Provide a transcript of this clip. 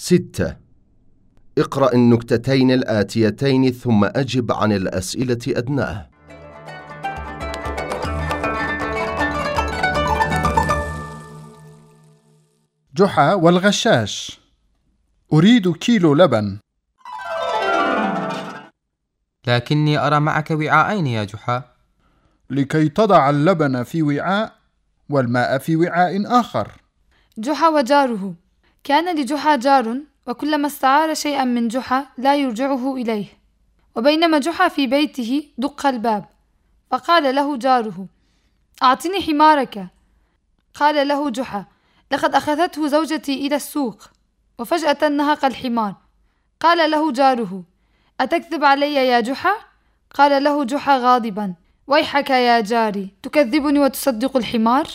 ستة. اقرأ النكتتين الآتيتين ثم أجب عن الأسئلة أدناه. جحا والغشاش. أريد كيلو لبن. لكني أرى معك وعاءين يا جحا. لكي تضع اللبن في وعاء والماء في وعاء آخر. جحا وجاره. كان لجحا جار وكلما استعار شيئا من جحا لا يرجعه إليه وبينما جحا في بيته دق الباب فقال له جاره أعطني حمارك قال له جحا لقد أخذته زوجتي إلى السوق وفجأة نهق الحمار قال له جاره أتكذب علي يا جحا؟ قال له جحا غاضبا ويحك يا جاري تكذبني وتصدق الحمار؟